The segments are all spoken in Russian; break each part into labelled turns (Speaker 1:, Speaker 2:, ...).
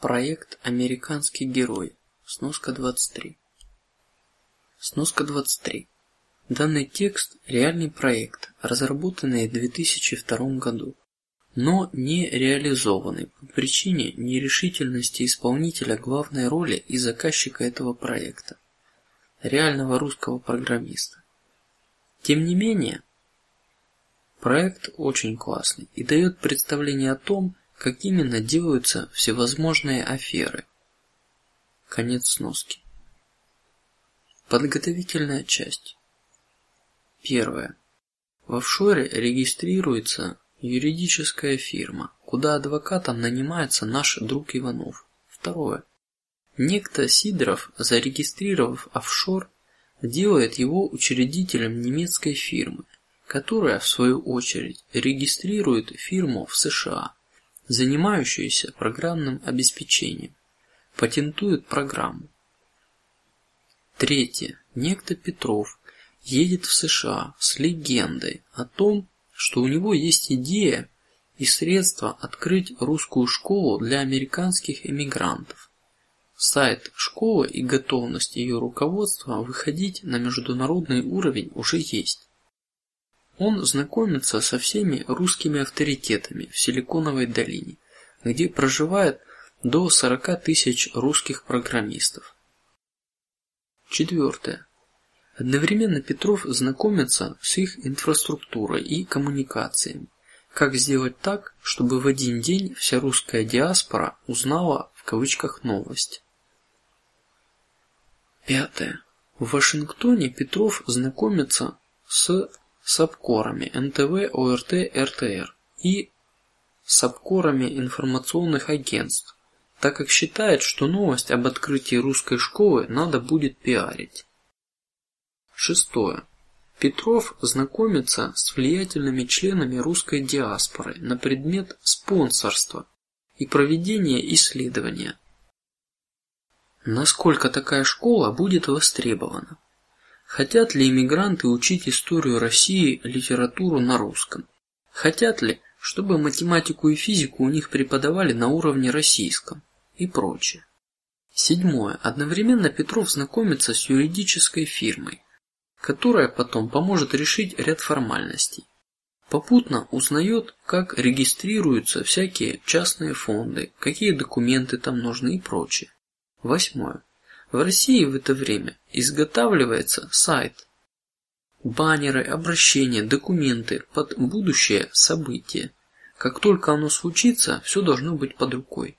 Speaker 1: Проект «Американский герой». Сноска 23. Сноска 23. Данный текст – реальный проект, разработанный в 2002 году, но не реализованный по причине нерешительности исполнителя главной роли и заказчика этого проекта, реального русского программиста. Тем не менее, проект очень классный и дает представление о том, как именно делаются всевозможные аферы. Конец сноски. Подготовительная часть. Первое. В офшоре регистрируется юридическая фирма, куда адвокатом нанимается наш друг Иванов. Второе. Некто Сидоров, зарегистрировав офшор, делает его учредителем немецкой фирмы, которая в свою очередь регистрирует фирму в США занимающиеся программным обеспечением, патентуют программу. Третье. Некто Петров едет в США с легендой о том, что у него есть идея и средства открыть русскую школу для американских эмигрантов. Сайт школы и готовность ее руководства выходить на международный уровень уже есть. Он знакомится со всеми русскими авторитетами в Силиконовой долине, где проживает до 40 тысяч русских программистов. Четвертое. Одновременно Петров знакомится с их инфраструктурой и коммуникациями. Как сделать так, чтобы в один день вся русская диаспора узнала в кавычках новость? Пятое. В Вашингтоне Петров знакомится с сабкорами НТВ, ОРТ, РТР и сабкорами информационных агентств, так как считает, что новость об открытии русской школы надо будет пиарить. Шестое. Петров знакомится с влиятельными членами русской диаспоры на предмет спонсорства и проведения исследования. Насколько такая школа будет востребована? Хотят ли иммигранты учить историю России, литературу на русском? Хотят ли, чтобы математику и физику у них преподавали на уровне российском и прочее? Седьмое. Одновременно Петров знакомится с юридической фирмой, которая потом поможет решить ряд формальностей. Попутно узнает, как регистрируются всякие частные фонды, какие документы там нужны и прочее. Восьмое. В России в это время изготавливается сайт, баннеры, обращения, документы под будущее событие. Как только оно случится, все должно быть под рукой.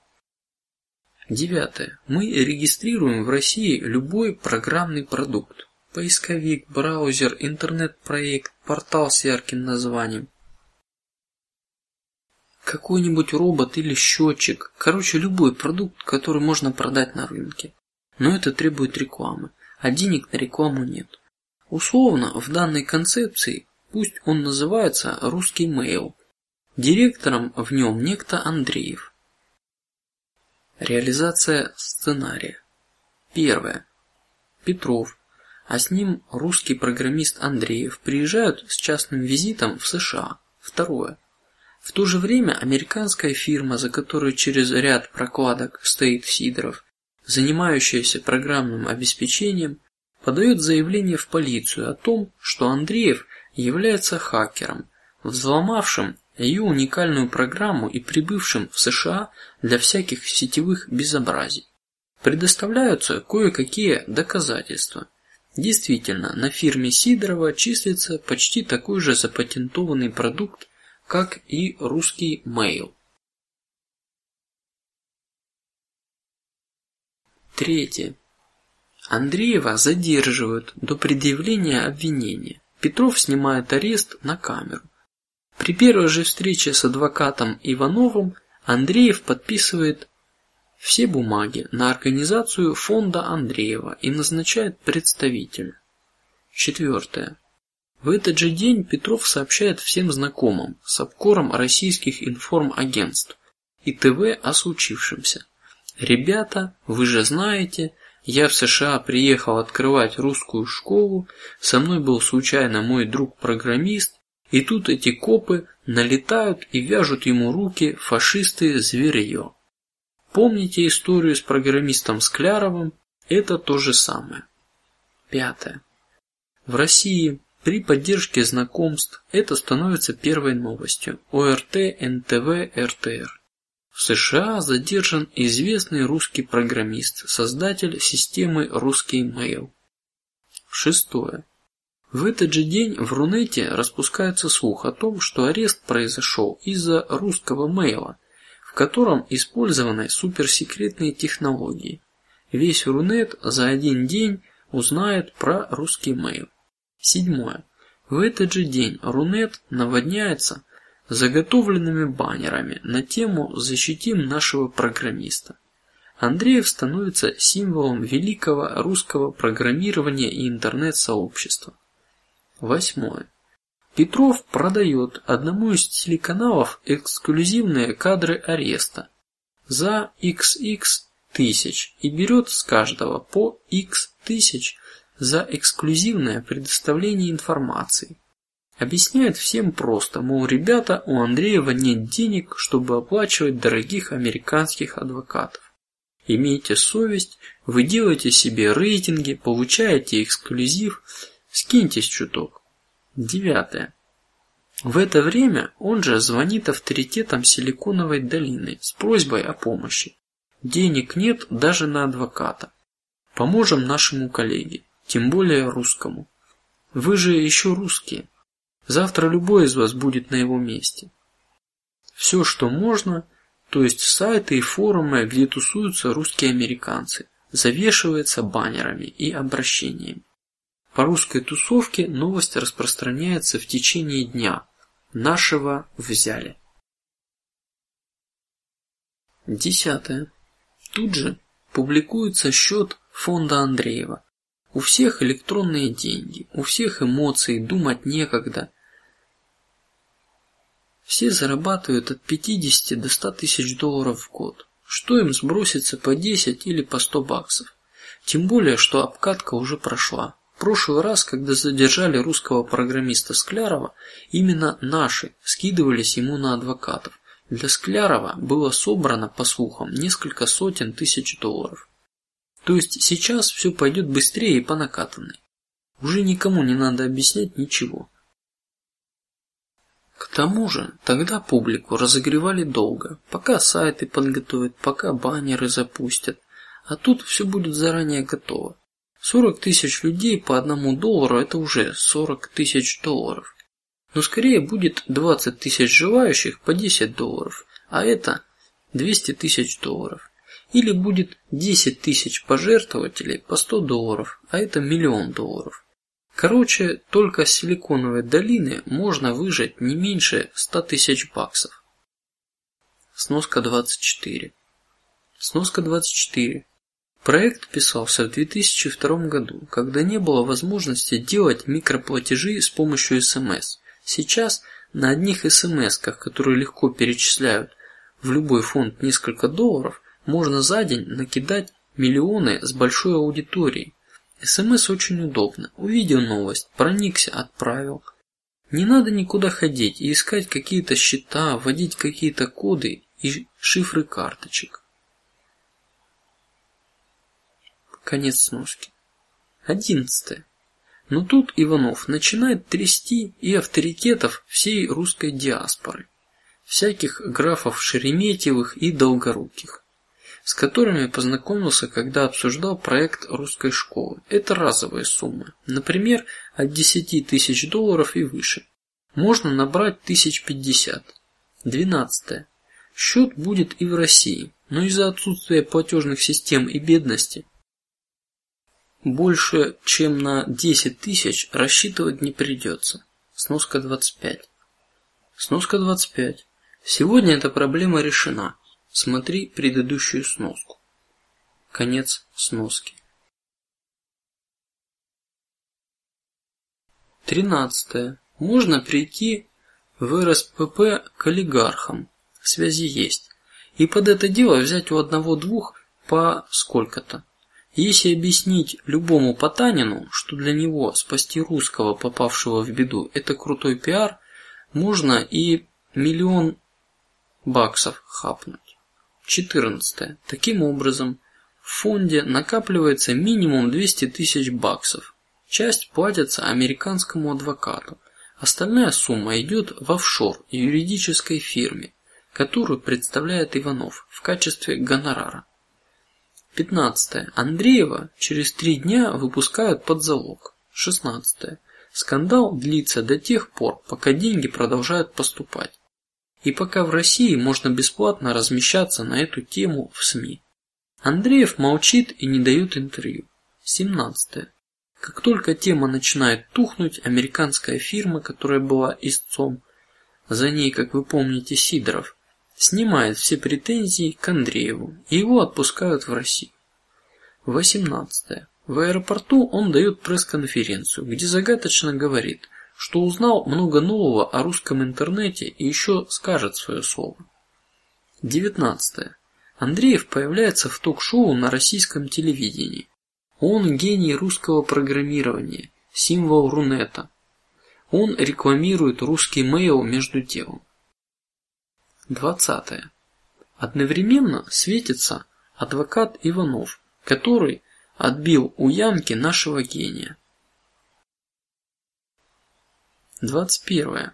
Speaker 1: Девятое. Мы регистрируем в России любой программный продукт: поисковик, браузер, интернет-проект, портал с ярким названием, какой-нибудь робот или счетчик, короче любой продукт, который можно продать на рынке но это требует рекламы, а денег на рекламу нет. Условно в данной концепции пусть он называется русский mail, директором в нем некто Андреев. Реализация сценария. Первое. Петров, а с ним русский программист Андреев приезжают с частным визитом в США. Второе. В то же время американская фирма, за которой через ряд прокладок стоит Сидоров, занимающаяся программным обеспечением, подает заявление в полицию о том, что Андреев является хакером, взломавшим ее уникальную программу и прибывшим в США для всяких сетевых безобразий. Предоставляются кое-какие доказательства. Действительно, на фирме Сидорова числится почти такой же запатентованный продукт, как и русский Mail. Третье. Андреева задерживают до предъявления обвинения. Петров снимает арест на камеру. При первой же встрече с адвокатом Ивановым Андреев подписывает все бумаги на организацию фонда Андреева и назначает представителя. Четвертое. В этот же день Петров сообщает всем знакомым с обкором российских информагентств и ТВ о случившемся. Ребята, вы же знаете, я в США приехал открывать русскую школу, со мной был случайно мой друг-программист, и тут эти копы налетают и вяжут ему руки фашисты зверье. Помните историю с программистом Скляровым? Это то же самое. Пятое. В России при поддержке знакомств это становится первой новостью. ОРТ, НТВ, РТР. В США задержан известный русский программист, создатель системы Русский Mail. Шестое. В этот же день в Рунете распускается слух о том, что арест произошел из-за русского мейла, в котором использованы суперсекретные технологии. Весь Рунет за один день узнает про русский мейл. Седьмое. В этот же день Рунет наводняется заготовленными баннерами на тему «Защитим нашего программиста». Андреев становится символом великого русского программирования и интернет-сообщества. Восьмое. Петров продает одному из телеканалов эксклюзивные кадры ареста за XX тысяч и берет с каждого по X тысяч за эксклюзивное предоставление информации. Объясняет всем просто, мол, ребята, у Андреева нет денег, чтобы оплачивать дорогих американских адвокатов. Имейте совесть, вы делаете себе рейтинги, получаете эксклюзив, скиньтесь чуток. Девятое. В это время он же звонит авторитетам Силиконовой долины с просьбой о помощи. Денег нет даже на адвоката. Поможем нашему коллеге тем более русскому. Вы же еще русские. Завтра любой из вас будет на его месте. Все, что можно, то есть сайты и форумы, где тусуются русские американцы, завешивается баннерами и обращениями. По русской тусовке новость распространяется в течение дня. Нашего взяли. Десятое. Тут же публикуется счет фонда Андреева, у всех электронные деньги, у всех эмоции, думать некогда. Все зарабатывают от 50 до 100 тысяч долларов в год. Что им сбросится по 10 или по 100 баксов? Тем более, что обкатка уже прошла. Прошлый раз, когда задержали русского программиста Склярова, именно наши скидывались ему на адвокатов. Для Склярова было собрано, по слухам, несколько сотен тысяч долларов. То есть сейчас все пойдет быстрее и по накатанной. Уже никому не надо объяснять ничего. К тому же тогда публику разогревали долго, пока сайты подготовят, пока баннеры запустят, а тут все будет заранее готово. Сорок тысяч людей по одному доллару – это уже сорок тысяч долларов. Но скорее будет двадцать тысяч желающих по десять долларов, а это двести тысяч долларов. Или будет 10 тысяч пожертвователей по 100 долларов, а это миллион долларов. Короче, только с Силиконовой долины можно выжать не меньше 100 тысяч баксов. Сноска 24. Сноска 24. Проект писался в 2002 году, когда не было возможности делать микроплатежи с помощью СМС. Сейчас на одних СМСках, которые легко перечисляют в любой фонд несколько долларов, можно за день накидать миллионы с большой аудиторией. СМС очень удобно. Увидел новость, проникся, отправил. Не надо никуда ходить и искать какие-то счета, вводить какие-то коды и шифры карточек. Конец сноски. Одиннадцатое. Но тут Иванов начинает трясти и авторитетов всей русской диаспоры, всяких графов Шереметьевых и Долгоруких с которыми познакомился, когда обсуждал проект русской школы. Это разовые суммы, например, от 10 тысяч долларов и выше. Можно набрать тысяч пятьдесят. Двенадцатое. Счет будет и в России, но из-за отсутствия платежных систем и бедности больше, чем на 10 тысяч рассчитывать не придется. Сноска 25. Сноска 25. Сегодня эта проблема решена. Смотри предыдущую сноску. Конец сноски. Тринадцатое. Можно прийти в РСПП к олигархам, связи есть, и под это дело взять у одного-двух по сколько-то. Если объяснить любому Потанину, что для него спасти русского, попавшего в беду, это крутой пиар, можно и миллион баксов хапнуть. 14. Таким образом, в фонде накапливается минимум 200 тысяч баксов. Часть платится американскому адвокату, остальная сумма идет в офшор юридической фирме, которую представляет Иванов в качестве гонорара. 15. Андреева через три дня выпускают под залог. 16. Скандал длится до тех пор, пока деньги продолжают поступать, и пока в России можно бесплатно размещаться на эту тему в СМИ. Андреев молчит и не дает интервью. 17. Как только тема начинает тухнуть, американская фирма, которая была истцом, за ней, как вы помните, Сидоров, снимает все претензии к Андрееву и его отпускают в Россию. 18. В аэропорту он дает пресс-конференцию, где загадочно говорит, что узнал много нового о русском интернете и еще скажет свое слово. 19. Андреев появляется в ток-шоу на российском телевидении. Он гений русского программирования, символ Рунета. Он рекламирует русский мейл между делом. 20. Одновременно светится адвокат Иванов, который отбил у Янки нашего гения. 21.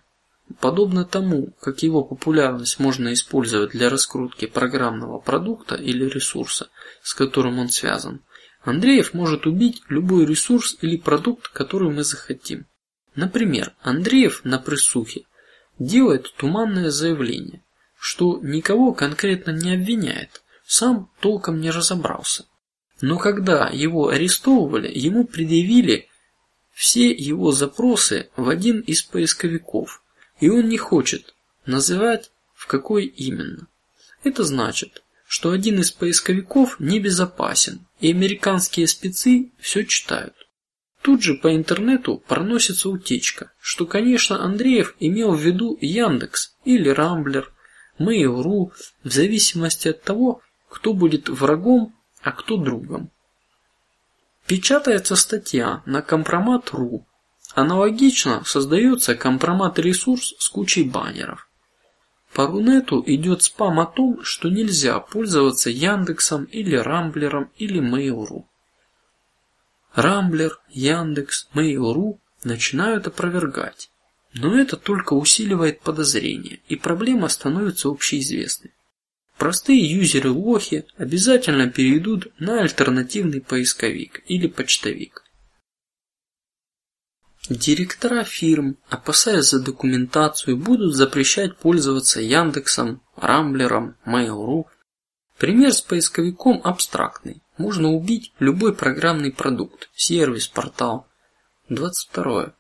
Speaker 1: Подобно тому, как его популярность можно использовать для раскрутки программного продукта или ресурса, с которым он связан, Андреев может убить любой ресурс или продукт, который мы захотим. Например, Андреев на прессухе делает туманное заявление, что никого конкретно не обвиняет, сам толком не разобрался. Но когда его арестовывали, ему предъявили все его запросы в один из поисковиков, и он не хочет называть в какой именно. Это значит, что один из поисковиков небезопасен, и американские спецы все читают. Тут же по интернету проносится утечка, что, конечно, Андреев имел в виду Яндекс или Рамблер, Mail.ru, в зависимости от того, кто будет врагом, а кто другом. Печатается статья на компромат.ру. Аналогично создается компромат-ресурс с кучей баннеров. По Рунету идет спам о том, что нельзя пользоваться Яндексом или Рамблером или Mail.ru. Рамблер, Яндекс, Mail.ru начинают опровергать, но это только усиливает подозрения, и проблема становится общеизвестной. Простые юзеры лохи обязательно перейдут на альтернативный поисковик или почтовик. Директора фирм, опасаясь за документацию, будут запрещать пользоваться Яндексом, Рамблером, Mail.ru. Пример с поисковиком абстрактный. Можно убить любой программный продукт, сервис, портал. 22.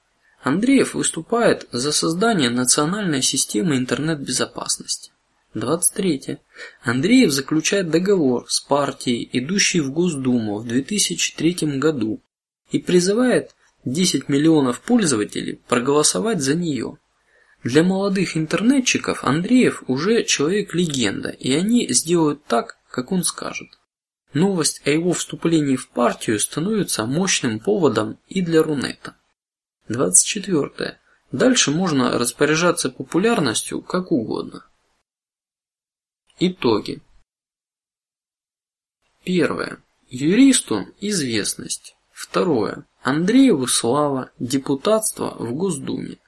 Speaker 1: Андреев выступает за создание национальной системы интернет-безопасности. 23. Андреев заключает договор с партией, идущей в Госдуму в 2003 году, и призывает 10 миллионов пользователей проголосовать за нее. Для молодых интернетчиков Андреев уже человек легенда, и они сделают так, как он скажет. Новость о его вступлении в партию становится мощным поводом и для Рунета. 24. Дальше можно распоряжаться популярностью как угодно. Итоги. Первое. Юристу известность. Второе. Андрееву слава, депутатство в Госдуме.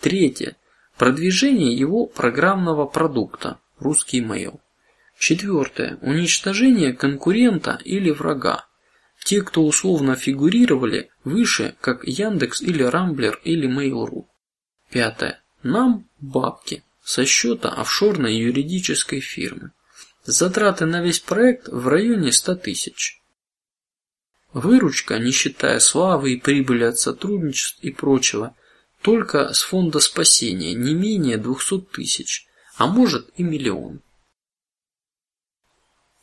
Speaker 1: Третье. Продвижение его программного продукта русский mail. Четвертое. Уничтожение конкурента или врага. Те, кто условно фигурировали выше, как Яндекс или Рамблер или Mail.ru. Пятое. Нам бабки со счета офшорной юридической фирмы. Затраты на весь проект в районе 100 тысяч. Выручка, не считая славы и прибыли от сотрудничеств и прочего, только с фонда спасения не менее 200 тысяч, а может и миллион.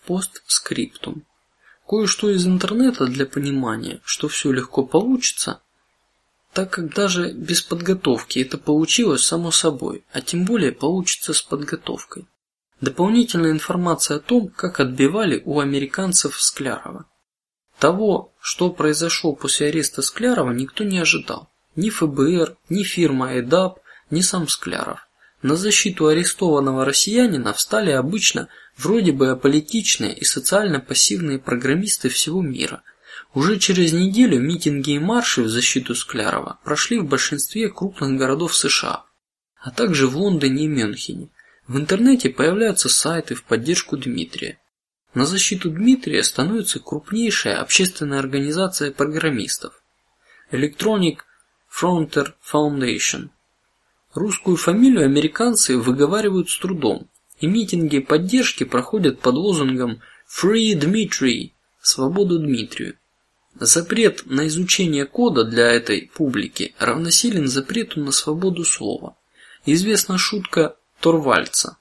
Speaker 1: Постскриптум. Кое-что из интернета для понимания, что все легко получится, так как даже без подготовки это получилось само собой, а тем более получится с подготовкой. Дополнительная информация о том, как отбивали у американцев Склярова. Того, что произошло после ареста Склярова, никто не ожидал. Ни ФБР, ни фирма ЭДАП, ни сам Скляров. На защиту арестованного россиянина встали обычно вроде бы аполитичные и социально пассивные программисты всего мира. Уже через неделю митинги и марши в защиту Склярова прошли в большинстве крупных городов США, а также в Лондоне и Мюнхене. В интернете появляются сайты в поддержку Дмитрия. На защиту Дмитрия становится крупнейшая общественная организация программистов Electronic Frontier Foundation. Русскую фамилию американцы выговаривают с трудом, и митинги поддержки проходят под лозунгом Free Dmitry, свободу Дмитрию. Запрет на изучение кода для этой публики равносилен запрету на свободу слова. Известна шутка Торвальца.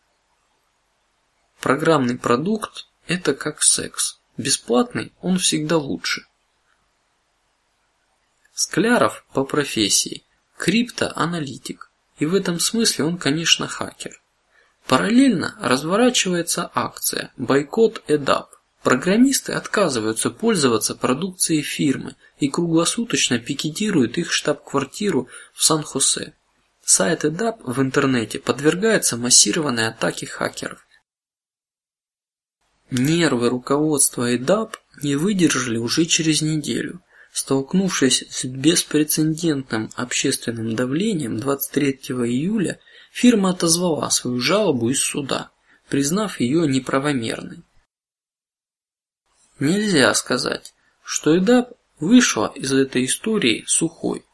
Speaker 1: Программный продукт – это как секс. Бесплатный он всегда лучше. Скляров по профессии криптоаналитик, и в этом смысле он, конечно, хакер. Параллельно разворачивается акция бойкот EDAP. Программисты отказываются пользоваться продукцией фирмы и круглосуточно пикетируют их штаб-квартиру в Сан-Хосе. Сайт EDAP в интернете подвергается массированной атаке хакеров. Нервы руководства EDAP не выдержали уже через неделю. Столкнувшись с беспрецедентным общественным давлением 23 июля, фирма отозвала свою жалобу из суда, признав ее неправомерной. Нельзя сказать, что EDAP вышла из этой истории сухой.